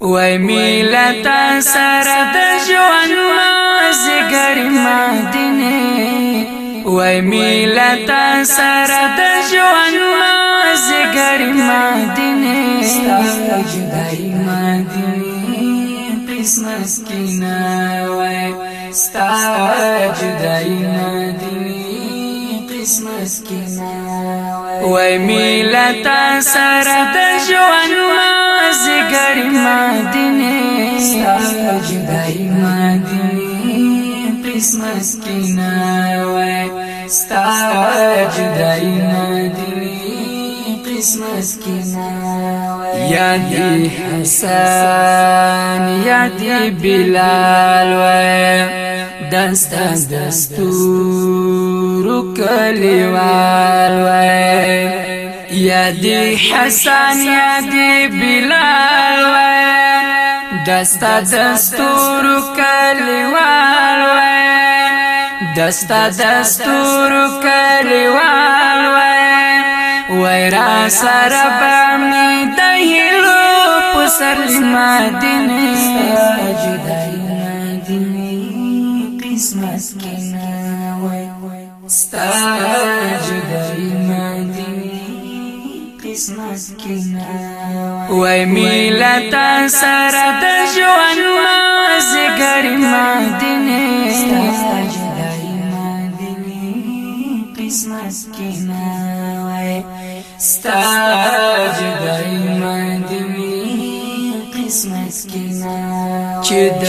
وای ملت سره د ژوند مازګر مدینه. وای ملت سره د ژوند مدینه. قسمت کینا وای ستا جدای کینا وای سره د ژوند مازګر مدینه. ستا جدای مدینه کرسمس کې ناوې ستا جدای مدینه کرسمس کې ناوې یادی حسن یادی بلال وې دستا دستور کلیوال وې یادی حسن یادی بلال وای دستا دستور کلیوال وای دستا دستور کلیوال وای وای را سر بامی دهلو پسر مدینه جدای مدینه قسمت کنا وای ستا جدای وای میلت سره د ژوند مازګر مدینه قسمت کینا وای ستا جدای مدینه قسمت کینا چې د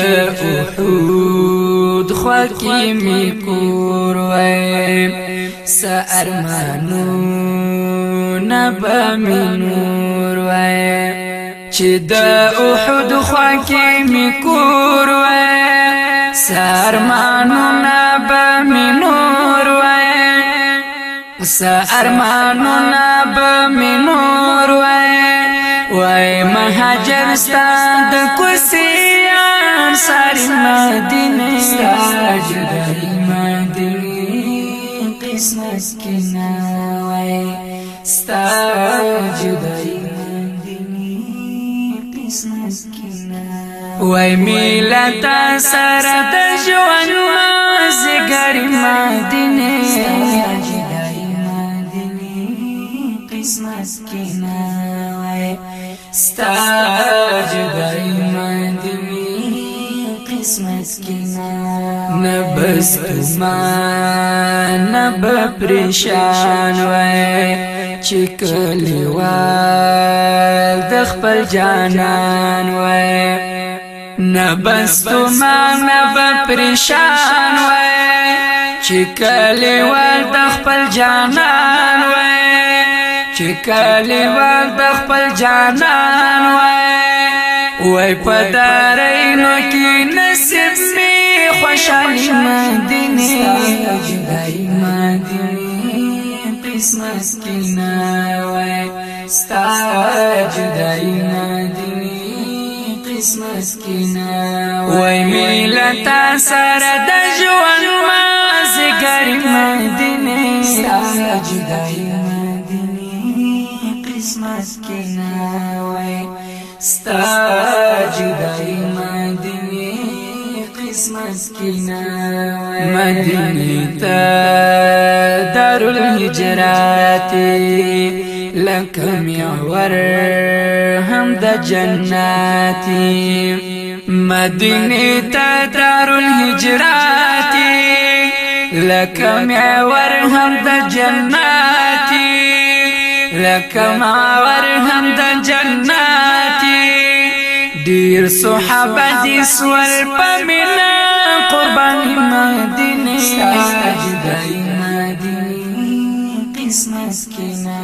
أحود خوا کې می کور وای س ارمانو نبا من نور وای چې د احد خوا کې می کور وای. سرمانو نبا من نور وای. سرمانو نبا من نور وای. وای مهاجر ستاد کوسیان ساری مدینه ستاجدای مدینه قسمت کنا وای وای میلت سره د ژوند مازګر مدینه جدای مدینه قسمت کینا وای ستا نبس ما نب پریشان وای چې کلیوال د خپل جانان وای نبستو ما نب پریشان وای چې کلیوال د خپل جانان وای چې کلیوال د خپل جانان وای وای پدارینو مدینه. جدای مدینه قسمت کینا وای ستا جدای مدینی قسمت کینا وای ملت سره د ژوند مازګر مدینه. ستا جدای مدینی قسمت کینا وای ستا قسمت کینا مدینه دار الهجرات لکم یور هم د جنات. مدینه ته دار الهجرات لکم یور هم د جنات. لکم یور هم د جنات. ډیر صحابه دي سول پمنا قربان مدینه سجدای قسمت کنا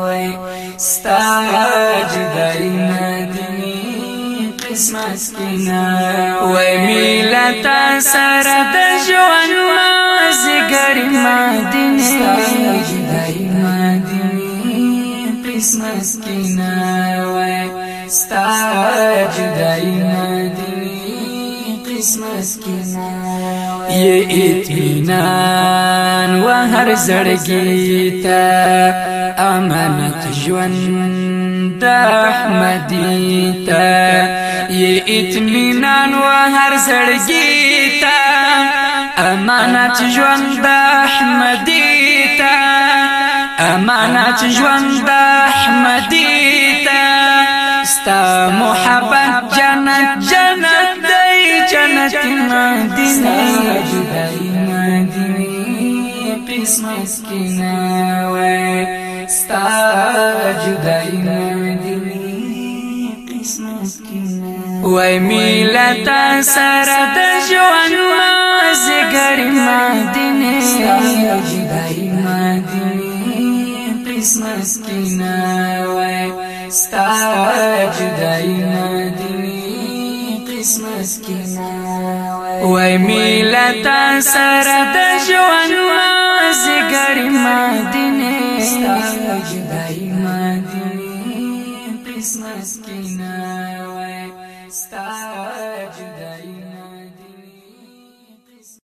وای ستا جدای مدینی قسمت کنا وای ملت سره د ژوند مازګر مدینه جدای مدینی قسمت کنا وای ستا یہ اطمینان و هر زړګی ته امانت ژوند د احمدی ته. یہ اطمینان و هر زړګی تا امانت ژوند احمدی تا امانت ژوند احمدی تا ستا محبت جنت جنت جنت مدینه جدای مدینه قسمت کنا وای ستا جدای مدینه قسمت کنا وای میلت سره د ژوند مازګر مدینه جدای مدینه قسمت کنا وای ستا جدای مدینی قسمت کنا وای ملتا سر د ژوند مازګر مدینه ستا جدای مدینه قسمت کې